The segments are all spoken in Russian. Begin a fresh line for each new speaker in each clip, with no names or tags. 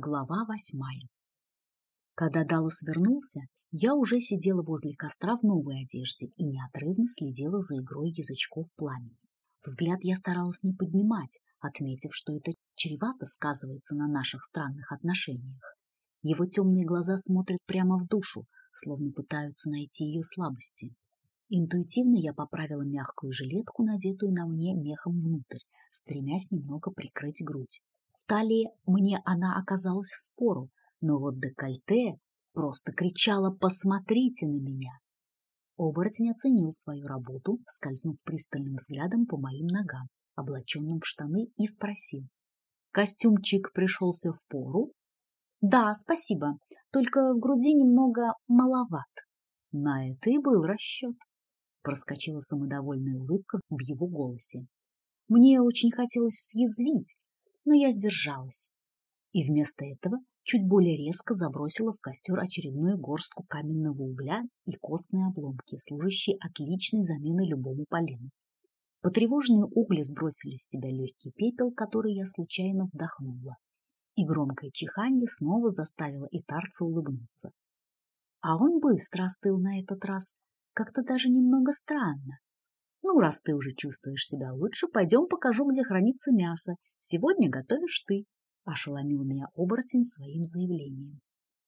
Глава восьмая. Когда Даллас вернулся, я уже сидела возле костра в новой одежде и неотрывно следила за игрой язычков пламени. Взгляд я старалась не поднимать, отметив, что это чревато сказывается на наших странных отношениях. Его темные глаза смотрят прямо в душу, словно пытаются найти ее слабости. Интуитивно я поправила мягкую жилетку, надетую на мне мехом внутрь, стремясь немного прикрыть грудь. В талии мне она оказалась в пору, но вот декольте просто кричала «Посмотрите на меня!». Оборотень оценил свою работу, скользнув пристальным взглядом по моим ногам, облаченным в штаны, и спросил. «Костюмчик пришелся в пору?» «Да, спасибо, только в груди немного маловат». На это и был расчет. Проскочила самодовольная улыбка в его голосе. Мне очень хотелось съязвить, но я сдержалась. И вместо этого чуть более резко забросила в костер очередную горстку каменного угля и костные обломки, служащие отличной заменой любому полену. Потревоженные угли сбросили с себя легкий пепел, который я случайно вдохнула. И громкое чиханье снова заставило Итарца улыбнуться. А он быстро остыл на этот раз, как-то даже немного странно. Ну, раз ты уже чувствуешь себя лучше, пойдем покажу, где хранится мясо. Сегодня готовишь ты, — ошеломил меня оборотень своим заявлением.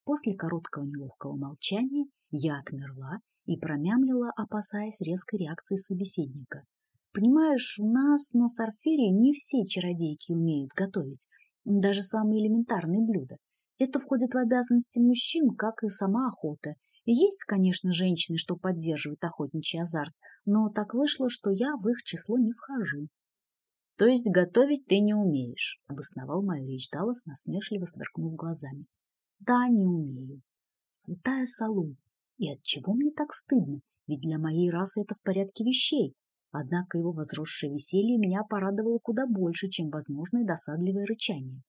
После короткого неловкого молчания я отмерла и промямлила, опасаясь резкой реакции собеседника. Понимаешь, у нас на Сарфере не все чародейки умеют готовить, даже самые элементарные блюда. Это входит в обязанности мужчин, как и сама охота. Есть, конечно, женщины, что поддерживают охотничий азарт, но так вышло, что я в их число не вхожу. — То есть готовить ты не умеешь? — обосновал мою речь Даллас, насмешливо сверкнув глазами. — Да, не умею. Святая Салу. И от чего мне так стыдно? Ведь для моей расы это в порядке вещей. Однако его возросшее веселье меня порадовало куда больше, чем возможное досадливое рычание.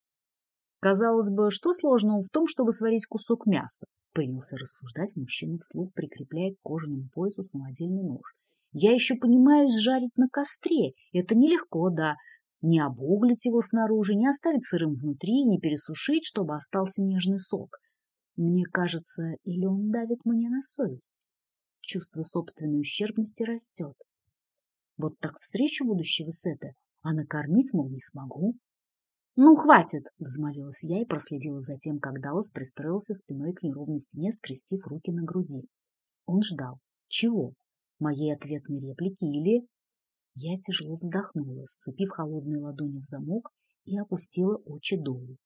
Казалось бы, что сложного в том, чтобы сварить кусок мяса? Принялся рассуждать мужчина вслух, прикрепляя к кожаному поясу самодельный нож. Я еще понимаю сжарить на костре. Это нелегко, да. Не обуглить его снаружи, не оставить сырым внутри, не пересушить, чтобы остался нежный сок. Мне кажется, или он давит мне на совесть. Чувство собственной ущербности растет. Вот так встречу будущего Сета, а накормить, мол, не смогу. «Ну, хватит!» — взмолилась я и проследила за тем, как Даллас пристроился спиной к неровной стене, скрестив руки на груди. Он ждал. Чего? Моей ответной реплики или... Я тяжело вздохнула, сцепив холодные ладони в замок и опустила очи долу.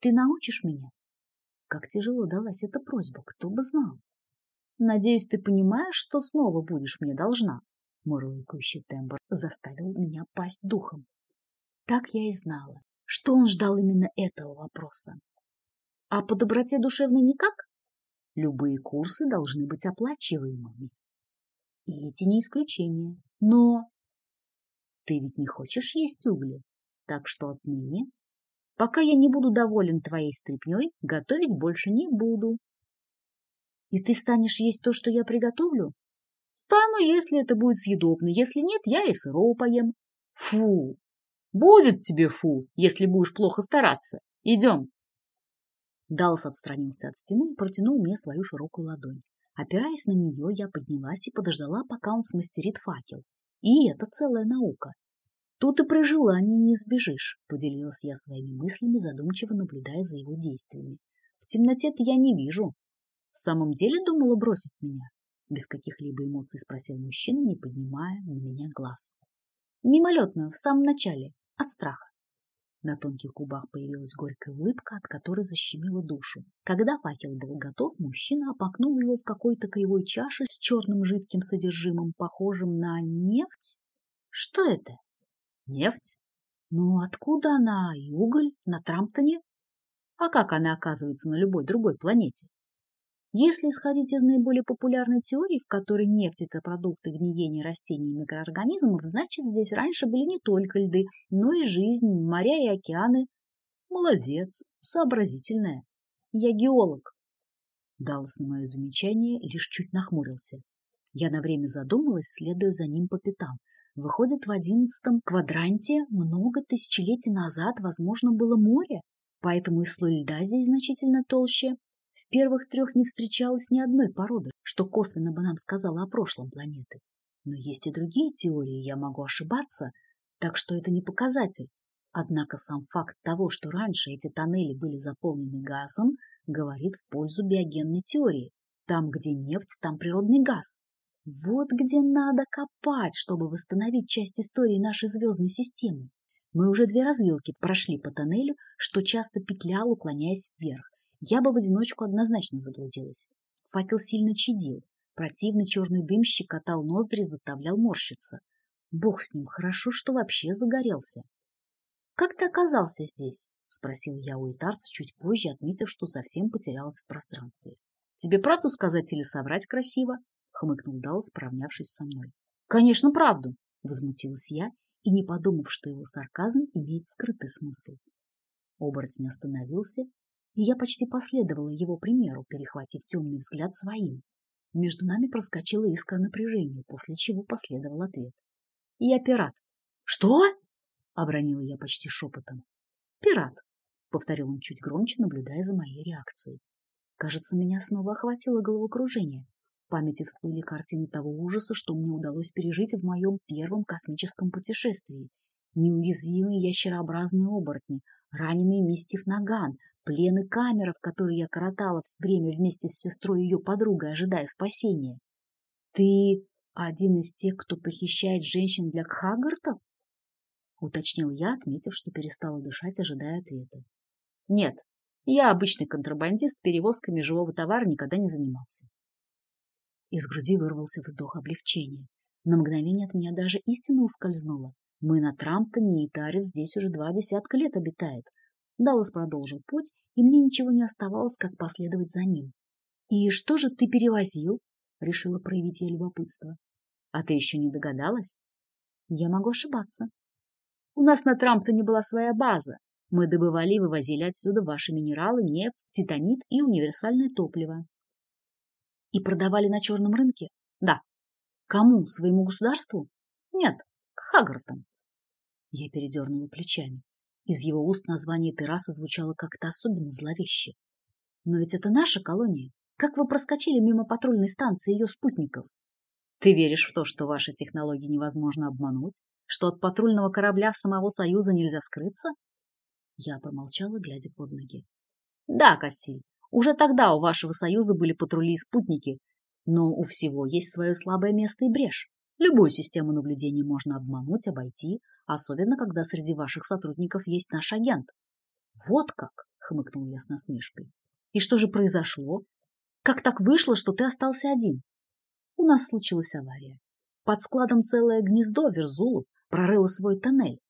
«Ты научишь меня?» Как тяжело далась эта просьба, кто бы знал. «Надеюсь, ты понимаешь, что снова будешь мне должна?» Мурлыкающий тембр заставил меня пасть духом. Так я и знала что он ждал именно этого вопроса. А по доброте душевной никак? Любые курсы должны быть оплачиваемыми. И эти не исключение. Но ты ведь не хочешь есть угли, так что отныне, пока я не буду доволен твоей стряпней, готовить больше не буду. И ты станешь есть то, что я приготовлю? Стану, если это будет съедобно. Если нет, я и сырого поем. Фу, Будет тебе фу, если будешь плохо стараться. Идем. Даллас отстранился от стены и протянул мне свою широкую ладонь. Опираясь на нее, я поднялась и подождала, пока он смастерит факел. И это целая наука. Тут и при желании не сбежишь, поделилась я своими мыслями, задумчиво наблюдая за его действиями. В темноте-то я не вижу. В самом деле думала бросить меня? Без каких-либо эмоций спросил мужчина, не поднимая на меня глаз. Мимолетно, в самом начале, от страха. На тонких губах появилась горькая улыбка, от которой защемила душу. Когда факел был готов, мужчина опакнул его в какой-то кривой чаше с черным жидким содержимым, похожим на нефть. Что это? Нефть? Ну, откуда она и уголь на Трамптоне? А как она оказывается на любой другой планете? Если исходить из наиболее популярной теории, в которой нефть – это продукты гниения растений и микроорганизмов, значит, здесь раньше были не только льды, но и жизнь, моря и океаны. Молодец, сообразительная. Я геолог. Даллас на мое замечание лишь чуть нахмурился. Я на время задумалась, следуя за ним по пятам. Выходит, в одиннадцатом квадранте много тысячелетий назад, возможно, было море? поэтому и слой льда здесь значительно толще. В первых трех не встречалось ни одной породы, что косвенно бы нам сказала о прошлом планеты. Но есть и другие теории, я могу ошибаться, так что это не показатель. Однако сам факт того, что раньше эти тоннели были заполнены газом, говорит в пользу биогенной теории. Там, где нефть, там природный газ. Вот где надо копать, чтобы восстановить часть истории нашей звездной системы. Мы уже две развилки прошли по тоннелю, что часто петлял, уклоняясь вверх. Я бы в одиночку однозначно заблудилась. Факел сильно чадил. Противный черный дым щекотал ноздри, заставлял морщиться. Бог с ним, хорошо, что вообще загорелся. — Как ты оказался здесь? — спросил я у итарца чуть позже, отметив, что совсем потерялась в пространстве. — Тебе правду сказать или соврать красиво? — хмыкнул Дал, справнявшись со мной. — Конечно, правду! — возмутилась я, и не подумав, что его сарказм имеет скрытый смысл. Оборотень остановился, и я почти последовала его примеру, перехватив темный взгляд своим. Между нами проскочила искра напряжения, после чего последовал ответ. — Я пират. — Что? — обронила я почти шепотом. «Пират», — повторил он чуть громче, наблюдая за моей реакцией. Кажется, меня снова охватило головокружение. В памяти всплыли картины того ужаса, что мне удалось пережить в моем первом космическом путешествии. Неуязвимые ящерообразные оборотни, раненый мистив Наган, плены камеров, которые я коротала время вместе с сестрой и ее подругой, ожидая спасения. «Ты один из тех, кто похищает женщин для кхагартов?» уточнил я, отметив, что перестала дышать, ожидая ответа. Нет, я обычный контрабандист, перевозками живого товара никогда не занимался. Из груди вырвался вздох облегчения. На мгновение от меня даже истина ускользнула. Мы на Трамптоне и Тарис здесь уже два десятка лет обитает. Даллас продолжил путь, и мне ничего не оставалось, как последовать за ним. «И что же ты перевозил?» — решила проявить я любопытство. «А ты еще не догадалась?» «Я могу ошибаться», у нас на Трамптоне была своя база. Мы добывали и вывозили отсюда ваши минералы, нефть, титанит и универсальное топливо. И продавали на черном рынке? Да. Кому? Своему государству? Нет, к Хагартам. Я передернула плечами. Из его уст название террасы звучало как-то особенно зловеще. Но ведь это наша колония. Как вы проскочили мимо патрульной станции ее спутников? Ты веришь в то, что ваши технологии невозможно обмануть? Что от патрульного корабля самого Союза нельзя скрыться? Я промолчала, глядя под ноги. Да, Кассиль, уже тогда у вашего Союза были патрули и спутники, но у всего есть свое слабое место и брешь. Любую систему наблюдения можно обмануть, обойти, особенно когда среди ваших сотрудников есть наш агент. Вот как, хмыкнул я с насмешкой. И что же произошло? Как так вышло, что ты остался один? У нас случилась авария. Под складом целое гнездо Верзулов прорыло свой тоннель.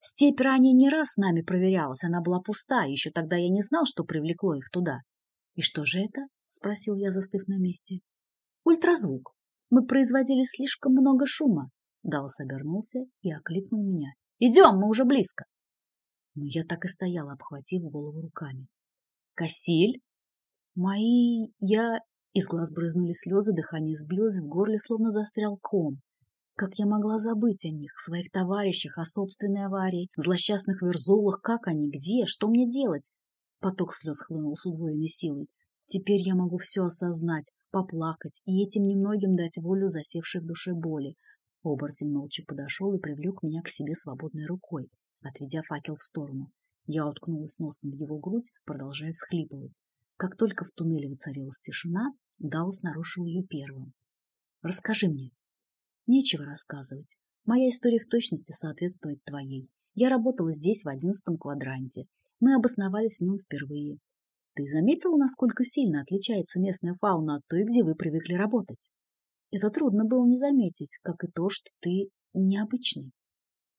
Степь ранее не раз с нами проверялась, она была пуста, еще тогда я не знал, что привлекло их туда. — И что же это? — спросил я, застыв на месте. — Ультразвук. Мы производили слишком много шума. Даллас обернулся и окликнул меня. — Идем, мы уже близко. Но я так и стояла, обхватив голову руками. — Кассиль? — Мои... я... Из глаз брызнули слезы, дыхание сбилось, в горле словно застрял ком. Как я могла забыть о них, своих товарищах, о собственной аварии, злосчастных верзулах, как они, где, что мне делать? Поток слез хлынул с удвоенной силой. Теперь я могу все осознать, поплакать и этим немногим дать волю засевшей в душе боли. Оборотень молча подошел и привлек меня к себе свободной рукой, отведя факел в сторону. Я уткнулась носом в его грудь, продолжая всхлипывать. Как только в туннеле воцарилась тишина, Даллас нарушил ее первым. «Расскажи мне». «Нечего рассказывать. Моя история в точности соответствует твоей. Я работала здесь, в одиннадцатом квадранте. Мы обосновались в нем впервые. Ты заметила, насколько сильно отличается местная фауна от той, где вы привыкли работать? Это трудно было не заметить, как и то, что ты необычный.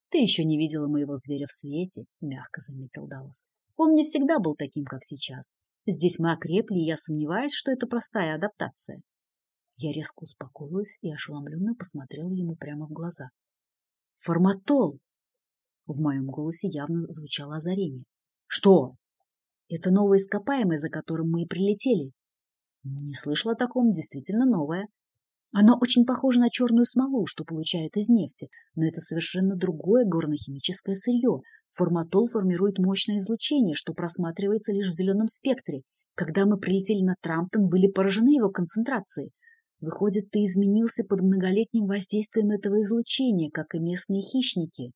Ты еще не видела моего зверя в свете, мягко заметил Даллас. Он не всегда был таким, как сейчас. Здесь мы окрепли, и я сомневаюсь, что это простая адаптация. Я резко успокоилась и ошеломленно посмотрела ему прямо в глаза. «Форматол!» В моем голосе явно звучало озарение. «Что?» «Это новое ископаемое, за которым мы и прилетели». «Не слышала о таком, действительно новое». Оно очень похоже на черную смолу, что получают из нефти, но это совершенно другое горнохимическое сырье. Форматол формирует мощное излучение, что просматривается лишь в зеленом спектре. Когда мы прилетели на Трамптон, были поражены его концентрацией. Выходит, ты изменился под многолетним воздействием этого излучения, как и местные хищники.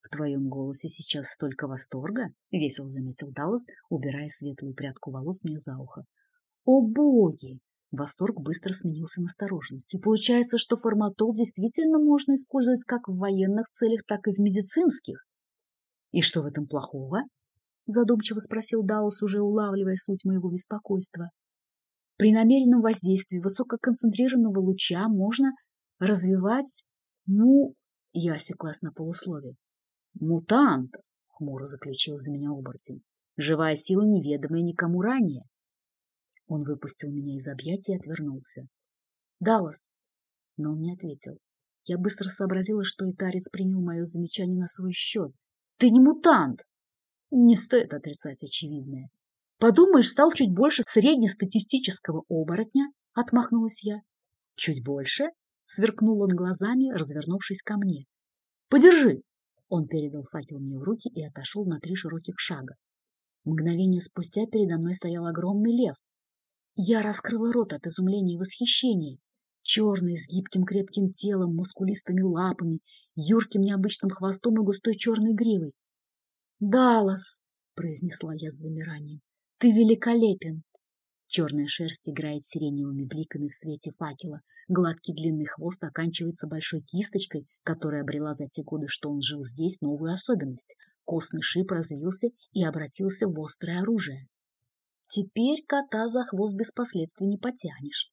В твоем голосе сейчас столько восторга, — весело заметил Даллас, убирая светлую прядку волос мне за ухо. О боги! Восторг быстро сменился настороженностью. Получается, что форматол действительно можно использовать как в военных целях, так и в медицинских. И что в этом плохого? Задумчиво спросил Даус, уже улавливая суть моего беспокойства. При намеренном воздействии высококонцентрированного луча можно развивать, ну, я осеклась на полусловие. Мутантов, хмуро заключил за меня оборотень. Живая сила неведомая никому ранее. Он выпустил меня из объятий и отвернулся. «Даллас!» Но он не ответил. Я быстро сообразила, что Итарец принял мое замечание на свой счет. «Ты не мутант!» Не стоит отрицать очевидное. «Подумаешь, стал чуть больше среднестатистического оборотня», — отмахнулась я. «Чуть больше?» — сверкнул он глазами, развернувшись ко мне. «Подержи!» Он передал факел мне в руки и отошел на три широких шага. Мгновение спустя передо мной стоял огромный лев, я раскрыла рот от изумления и восхищения. Черный, с гибким крепким телом, мускулистыми лапами, юрким необычным хвостом и густой черной гривой. «Даллас!» — произнесла я с замиранием. «Ты великолепен!» Черная шерсть играет сиреневыми бликами в свете факела. Гладкий длинный хвост оканчивается большой кисточкой, которая обрела за те годы, что он жил здесь, новую особенность. Костный шип развился и обратился в острое оружие. Теперь кота за хвост без последствий не потянешь.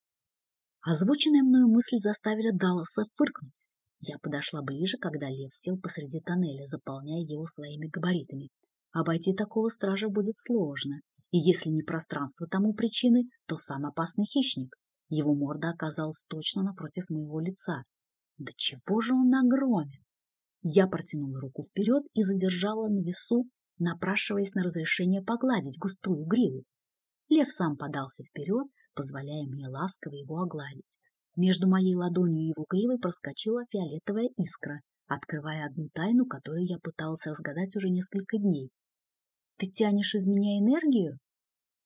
Озвученная мною мысль заставила Далласа фыркнуть. Я подошла ближе, когда лев сел посреди тоннеля, заполняя его своими габаритами. Обойти такого стража будет сложно, и если не пространство тому причины, то сам опасный хищник. Его морда оказалась точно напротив моего лица. Да чего же он огромен! Я протянула руку вперед и задержала на весу, напрашиваясь на разрешение погладить густую гриву. Лев сам подался вперед, позволяя мне ласково его огладить. Между моей ладонью и его гривой проскочила фиолетовая искра, открывая одну тайну, которую я пыталась разгадать уже несколько дней. «Ты тянешь из меня энергию?»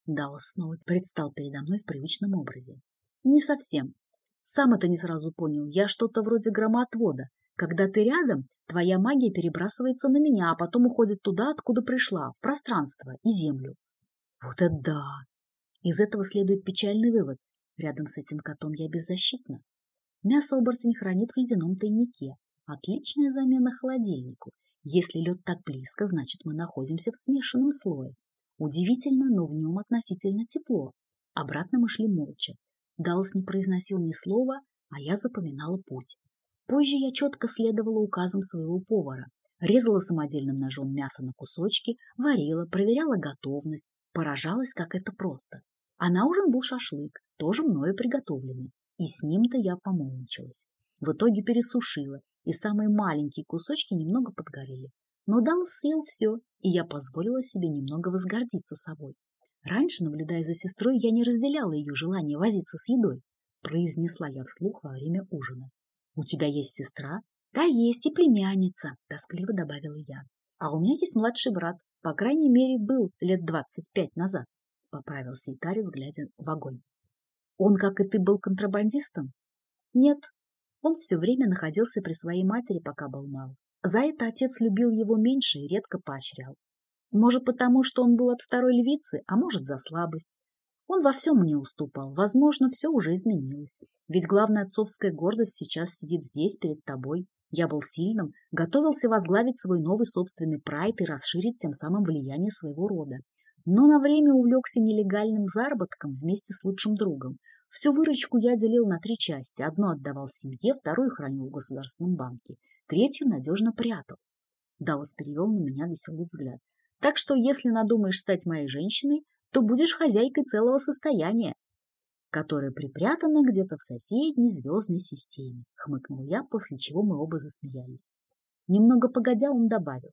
Даллас снова предстал передо мной в привычном образе. «Не совсем. Сам это не сразу понял. Я что-то вроде громоотвода. Когда ты рядом, твоя магия перебрасывается на меня, а потом уходит туда, откуда пришла, в пространство и землю. Вот это да! Из этого следует печальный вывод. Рядом с этим котом я беззащитна. Мясо оборотень хранит в ледяном тайнике. Отличная замена холодильнику. Если лед так близко, значит мы находимся в смешанном слое. Удивительно, но в нем относительно тепло. Обратно мы шли молча. Даллас не произносил ни слова, а я запоминала путь. Позже я четко следовала указам своего повара. Резала самодельным ножом мясо на кусочки, варила, проверяла готовность, Поражалась, как это просто. А на ужин был шашлык, тоже мною приготовленный, и с ним-то я помолчалась. В итоге пересушила, и самые маленькие кусочки немного подгорели. Но Дал съел все, и я позволила себе немного возгордиться собой. Раньше, наблюдая за сестрой, я не разделяла ее желание возиться с едой, произнесла я вслух во время ужина. «У тебя есть сестра?» «Да, есть и племянница», — тоскливо добавила я. «А у меня есть младший брат, по крайней мере, был лет двадцать пять назад, — поправился Итарис, глядя в огонь. Он, как и ты, был контрабандистом? Нет, он все время находился при своей матери, пока был мал. За это отец любил его меньше и редко поощрял. Может, потому что он был от второй львицы, а может, за слабость. Он во всем мне уступал. Возможно, все уже изменилось. Ведь главная отцовская гордость сейчас сидит здесь, перед тобой. Я был сильным, готовился возглавить свой новый собственный прайд и расширить тем самым влияние своего рода. Но на время увлекся нелегальным заработком вместе с лучшим другом. Всю выручку я делил на три части. Одну отдавал семье, вторую хранил в государственном банке, третью надежно прятал. Даллас перевел на меня веселый взгляд. Так что, если надумаешь стать моей женщиной, то будешь хозяйкой целого состояния, которая припрятана где-то в соседней звездной системе, хмыкнул я, после чего мы оба засмеялись. Немного погодя, он добавил.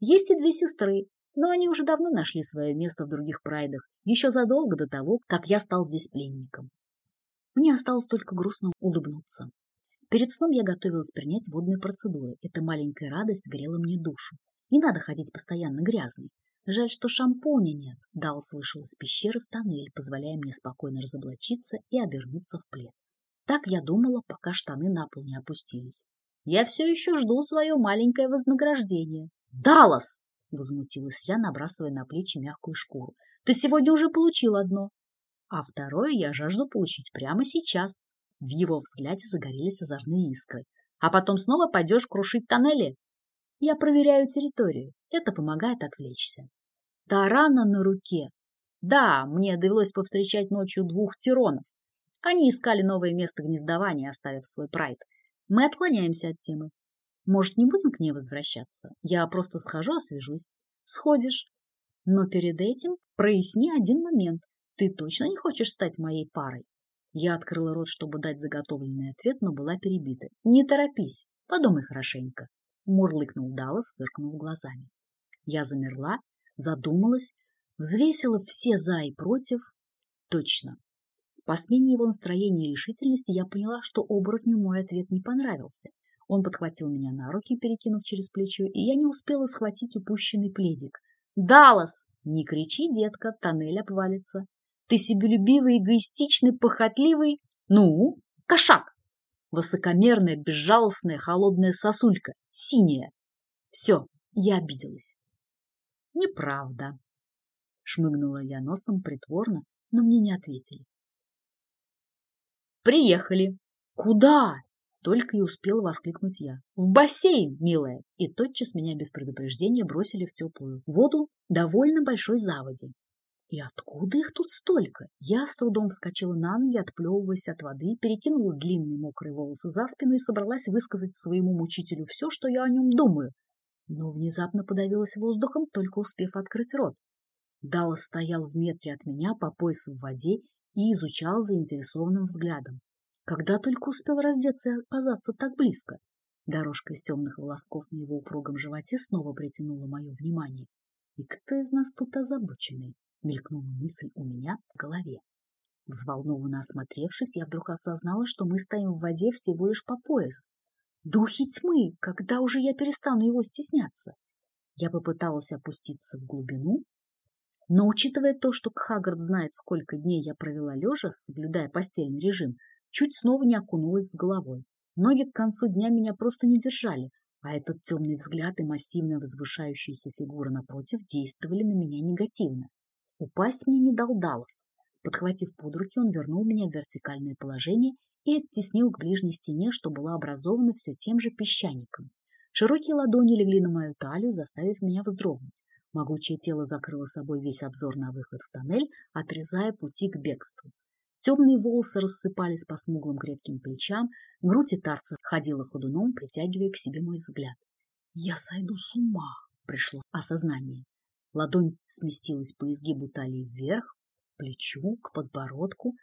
Есть и две сестры, но они уже давно нашли свое место в других прайдах, еще задолго до того, как я стал здесь пленником. Мне осталось только грустно улыбнуться. Перед сном я готовилась принять водные процедуры. Эта маленькая радость грела мне душу. Не надо ходить постоянно грязной. Жаль, что шампуня нет. Даллас вышел из пещеры в тоннель, позволяя мне спокойно разоблачиться и обернуться в плед. Так я думала, пока штаны на пол не опустились. Я все еще жду свое маленькое вознаграждение. «Даллас!» — возмутилась я, набрасывая на плечи мягкую шкуру. «Ты сегодня уже получил одно, а второе я жажду получить прямо сейчас». В его взгляде загорелись озорные искры. «А потом снова пойдешь крушить тоннели?» «Я проверяю территорию. Это помогает отвлечься». «Тарана на руке!» «Да, мне довелось повстречать ночью двух тиронов. Они искали новое место гнездования, оставив свой прайд. Мы отклоняемся от темы. Может, не будем к ней возвращаться? Я просто схожу, освежусь. Сходишь. Но перед этим проясни один момент. Ты точно не хочешь стать моей парой? Я открыла рот, чтобы дать заготовленный ответ, но была перебита. Не торопись, подумай хорошенько. Мурлыкнул Даллас, сыркнув глазами. Я замерла, задумалась, взвесила все за и против. Точно. По смене его настроения и решительности я поняла, что оборотню мой ответ не понравился. Он подхватил меня на руки, перекинув через плечо, и я не успела схватить упущенный пледик. «Даллас! Не кричи, детка, тоннель обвалится. Ты себелюбивый, эгоистичный, похотливый... Ну, кошак! Высокомерная, безжалостная, холодная сосулька, синяя. Все, я обиделась. Неправда. Шмыгнула я носом притворно, но мне не ответили. Приехали. Куда? Только и успела воскликнуть я. В бассейн, милая! И тотчас меня без предупреждения бросили в теплую воду довольно большой заводи. И откуда их тут столько? Я с трудом вскочила на ноги, отплевываясь от воды, перекинула длинные мокрые волосы за спину и собралась высказать своему мучителю все, что я о нем думаю. Но внезапно подавилась воздухом, только успев открыть рот. Дала стоял в метре от меня по поясу в воде и изучал заинтересованным взглядом. Когда только успел раздеться и оказаться так близко. Дорожка из темных волосков на его упругом животе снова притянула мое внимание. И кто из нас тут озабоченный? Мелькнула мысль у меня в голове. Взволнованно осмотревшись, я вдруг осознала, что мы стоим в воде всего лишь по пояс. Духи тьмы! Когда уже я перестану его стесняться? Я попыталась опуститься в глубину, но, учитывая то, что Кхагард знает, сколько дней я провела лежа, соблюдая постельный режим, чуть снова не окунулась с головой. Ноги к концу дня меня просто не держали, а этот темный взгляд и массивная возвышающаяся фигура напротив действовали на меня негативно. Упасть мне не дал Даллас. Подхватив под руки, он вернул меня в вертикальное положение и оттеснил к ближней стене, что была образована все тем же песчаником. Широкие ладони легли на мою талию, заставив меня вздрогнуть. Могучее тело закрыло собой весь обзор на выход в тоннель, отрезая пути к бегству. Темные волосы рассыпались по смуглым крепким плечам, грудь и тарца ходила ходуном, притягивая к себе мой взгляд. «Я сойду с ума!» — пришло осознание. Ладонь сместилась по изгибу талии вверх, плечу, к подбородку.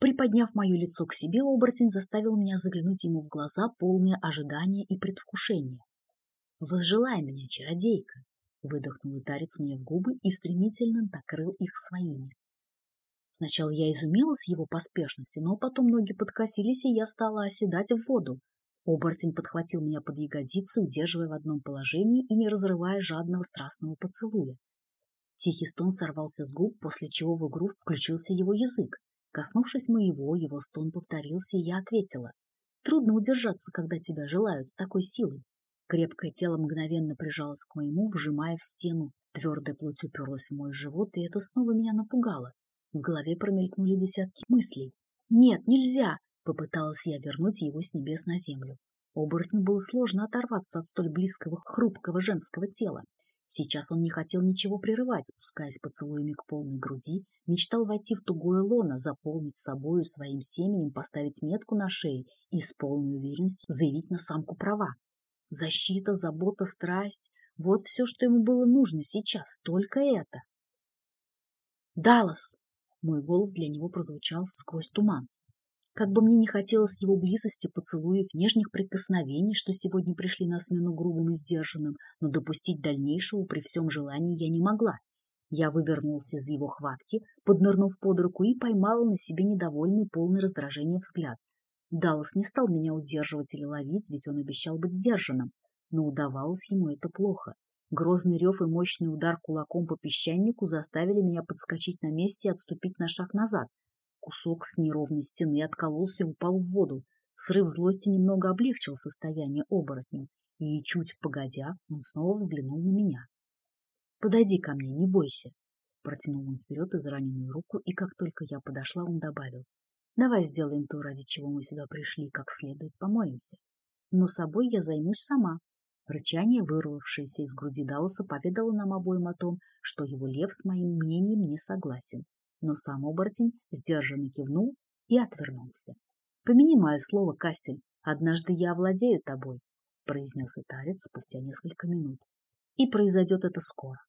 Приподняв мое лицо к себе, оборотень заставил меня заглянуть ему в глаза, полные ожидания и предвкушения. «Возжелай меня, чародейка!» — выдохнул Итарец мне в губы и стремительно накрыл их своими. Сначала я изумилась его поспешности, но потом ноги подкосились, и я стала оседать в воду. Оборотень подхватил меня под ягодицы, удерживая в одном положении и не разрывая жадного страстного поцелуя. Тихий стон сорвался с губ, после чего в игру включился его язык. Коснувшись моего, его стон повторился, и я ответила. Трудно удержаться, когда тебя желают с такой силой. Крепкое тело мгновенно прижалось к моему, вжимая в стену. Твердая плоть уперлась в мой живот, и это снова меня напугало. В голове промелькнули десятки мыслей. «Нет, нельзя!» Попыталась я вернуть его с небес на землю. Оборотню было сложно оторваться от столь близкого, хрупкого женского тела. Сейчас он не хотел ничего прерывать, спускаясь поцелуями к полной груди, мечтал войти в тугое лоно, заполнить собою своим семенем, поставить метку на шее и с полной уверенностью заявить на самку права. Защита, забота, страсть — вот все, что ему было нужно сейчас, только это. «Даллас!» — мой голос для него прозвучал сквозь туман. Как бы мне не хотелось его близости, поцелуев, нежных прикосновений, что сегодня пришли на смену грубым и сдержанным, но допустить дальнейшего при всем желании я не могла. Я вывернулся из его хватки, поднырнув под руку и поймала на себе недовольный, полный раздражения взгляд. Даллас не стал меня удерживать или ловить, ведь он обещал быть сдержанным, но удавалось ему это плохо. Грозный рев и мощный удар кулаком по песчанику заставили меня подскочить на месте и отступить на шаг назад. Кусок с неровной стены откололся и упал в воду. Срыв злости немного облегчил состояние оборотня, и, чуть погодя, он снова взглянул на меня. — Подойди ко мне, не бойся. Протянул он вперед израненную руку, и как только я подошла, он добавил. — Давай сделаем то, ради чего мы сюда пришли, как следует помоемся. Но собой я займусь сама. Рычание, вырвавшееся из груди Далласа, поведало нам обоим о том, что его лев с моим мнением не согласен. Но сам оборотень сдержанно кивнул и отвернулся. — Помяни мое слово, Кастель, однажды я овладею тобой, — произнес Итарец спустя несколько минут. И произойдет это скоро.